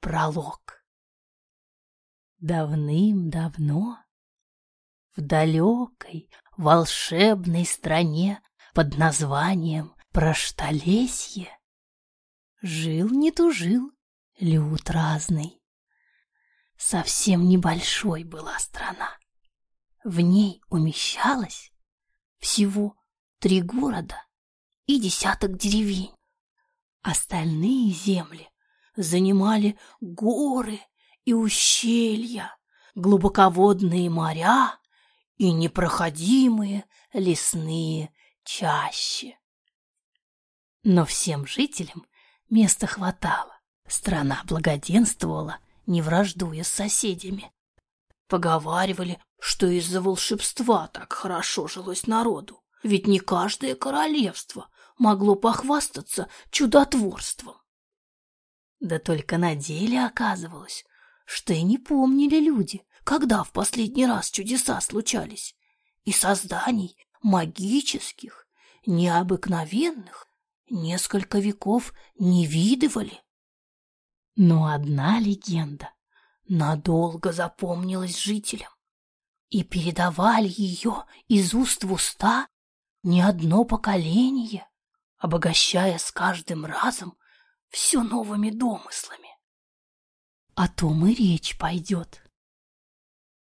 Пролог. Давным-давно в далекой волшебной стране под названием Проштолесье жил не тужил люд разный. Совсем небольшой была страна. В ней умещалось всего три города и десяток деревень. Остальные земли занимали горы и ущелья, глубоководные моря и непроходимые лесные чащи. Но всем жителям места хватало. Страна благоденствовала, не враждуя с соседями. Поговаривали, что из-за волшебства так хорошо жилось народу, ведь не каждое королевство могло похвастаться чудотворством. Да только на деле оказывалось, что и не помнили люди, когда в последний раз чудеса случались. И созданий магических, необыкновенных, несколько веков не видывали. Но одна легенда надолго запомнилась жителям, и передавали ее из уст в уста не одно поколение, обогащая с каждым разом все новыми домыслами. О том и речь пойдет